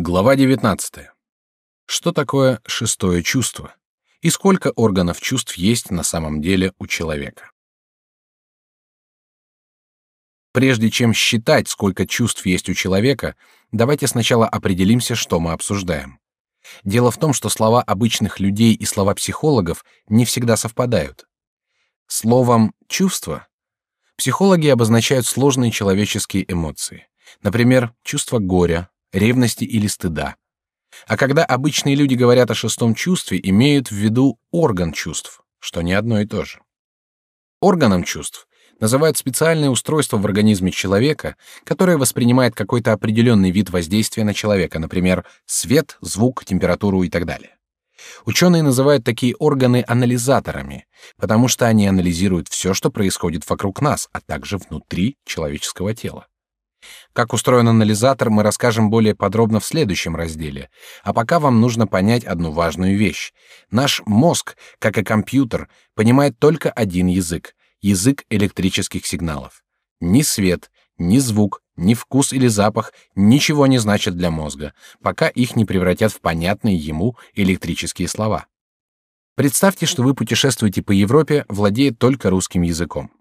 Глава 19. Что такое шестое чувство? И сколько органов чувств есть на самом деле у человека? Прежде чем считать, сколько чувств есть у человека, давайте сначала определимся, что мы обсуждаем. Дело в том, что слова обычных людей и слова психологов не всегда совпадают. Словом «чувство» психологи обозначают сложные человеческие эмоции. Например, чувство горя, ревности или стыда. А когда обычные люди говорят о шестом чувстве, имеют в виду орган чувств, что не одно и то же. Органом чувств называют специальное устройство в организме человека, которое воспринимает какой-то определенный вид воздействия на человека, например, свет, звук, температуру и так далее. Ученые называют такие органы анализаторами, потому что они анализируют все, что происходит вокруг нас, а также внутри человеческого тела. Как устроен анализатор, мы расскажем более подробно в следующем разделе. А пока вам нужно понять одну важную вещь. Наш мозг, как и компьютер, понимает только один язык — язык электрических сигналов. Ни свет, ни звук, ни вкус или запах ничего не значат для мозга, пока их не превратят в понятные ему электрические слова. Представьте, что вы путешествуете по Европе, владея только русским языком.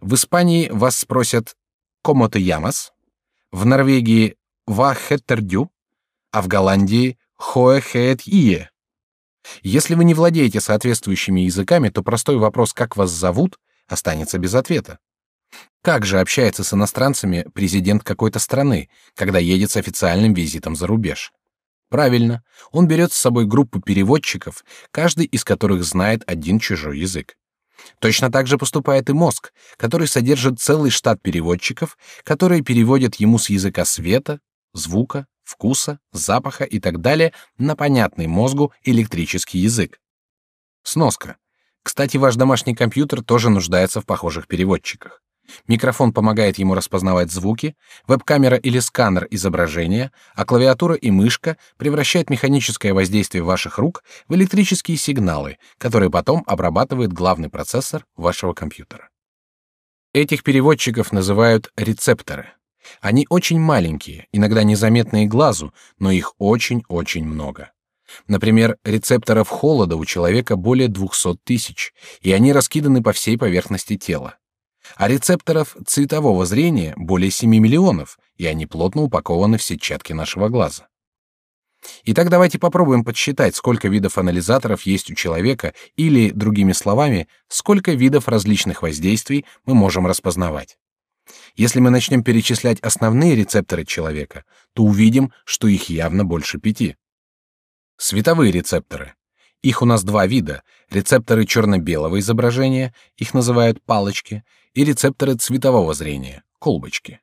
В Испании вас спросят «Cómo te llamas?» в Норвегии «Вахеттердю», а в Голландии «Хоэхэтие». Если вы не владеете соответствующими языками, то простой вопрос «как вас зовут?» останется без ответа. Как же общается с иностранцами президент какой-то страны, когда едет с официальным визитом за рубеж? Правильно, он берет с собой группу переводчиков, каждый из которых знает один чужой язык. Точно так же поступает и мозг, который содержит целый штат переводчиков, которые переводят ему с языка света, звука, вкуса, запаха и так далее на понятный мозгу электрический язык. Сноска. Кстати, ваш домашний компьютер тоже нуждается в похожих переводчиках. Микрофон помогает ему распознавать звуки, веб-камера или сканер изображения, а клавиатура и мышка превращают механическое воздействие ваших рук в электрические сигналы, которые потом обрабатывает главный процессор вашего компьютера. Этих переводчиков называют рецепторы. Они очень маленькие, иногда незаметные глазу, но их очень-очень много. Например, рецепторов холода у человека более 200 тысяч, и они раскиданы по всей поверхности тела а рецепторов цветового зрения более 7 миллионов, и они плотно упакованы в сетчатке нашего глаза. Итак, давайте попробуем подсчитать, сколько видов анализаторов есть у человека, или, другими словами, сколько видов различных воздействий мы можем распознавать. Если мы начнем перечислять основные рецепторы человека, то увидим, что их явно больше пяти. Световые рецепторы. Их у нас два вида: рецепторы черно-белого изображения, их называют палочки, и рецепторы цветового зрения, колбочки.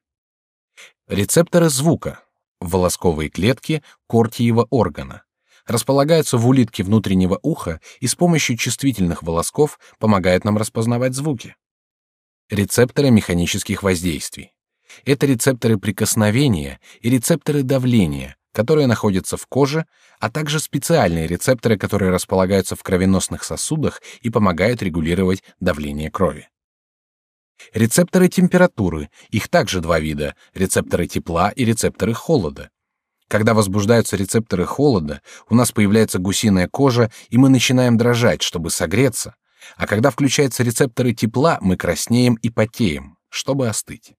Рецепторы звука, волосковые клетки кортиевого органа, располагаются в улитке внутреннего уха и с помощью чувствительных волосков помогают нам распознавать звуки. Рецепторы механических воздействий. Это рецепторы прикосновения и рецепторы давления, которые находятся в коже, а также специальные рецепторы, которые располагаются в кровеносных сосудах и помогают регулировать давление крови. Рецепторы температуры, их также два вида: рецепторы тепла и рецепторы холода. Когда возбуждаются рецепторы холода, у нас появляется гусиная кожа, и мы начинаем дрожать, чтобы согреться. А когда включаются рецепторы тепла, мы краснеем и потеем, чтобы остыть.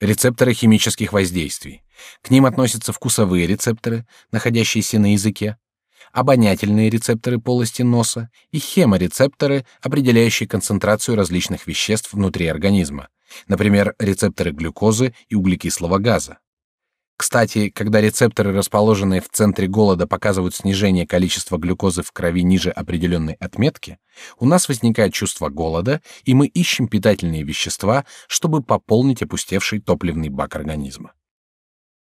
Рецепторы химических воздействий. К ним относятся вкусовые рецепторы, находящиеся на языке, обонятельные рецепторы полости носа и хеморецепторы, определяющие концентрацию различных веществ внутри организма, например, рецепторы глюкозы и углекислого газа. Кстати, когда рецепторы, расположенные в центре голода, показывают снижение количества глюкозы в крови ниже определенной отметки, у нас возникает чувство голода, и мы ищем питательные вещества, чтобы пополнить опустевший топливный бак организма.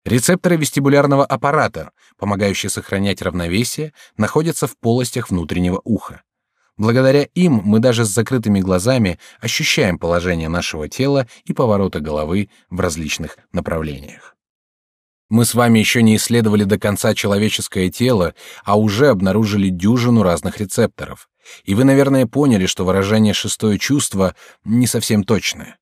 Рецепторы вестибулярного аппарата, помогающие сохранять равновесие, находятся в полостях внутреннего уха. Благодаря им мы даже с закрытыми глазами ощущаем положение нашего тела и повороты головы в различных направлениях. Мы с вами еще не исследовали до конца человеческое тело, а уже обнаружили дюжину разных рецепторов. И вы, наверное, поняли, что выражение «шестое чувство» не совсем точное.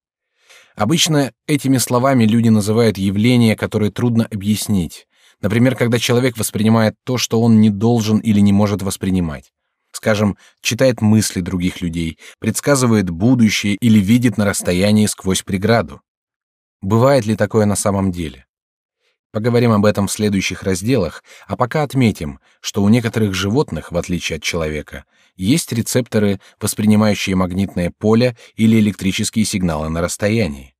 Обычно этими словами люди называют явления, которые трудно объяснить. Например, когда человек воспринимает то, что он не должен или не может воспринимать. Скажем, читает мысли других людей, предсказывает будущее или видит на расстоянии сквозь преграду. Бывает ли такое на самом деле? Поговорим об этом в следующих разделах, а пока отметим, что у некоторых животных, в отличие от человека, есть рецепторы, воспринимающие магнитное поле или электрические сигналы на расстоянии.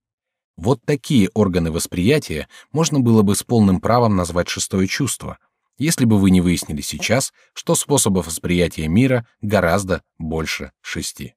Вот такие органы восприятия можно было бы с полным правом назвать шестое чувство, если бы вы не выяснили сейчас, что способов восприятия мира гораздо больше шести.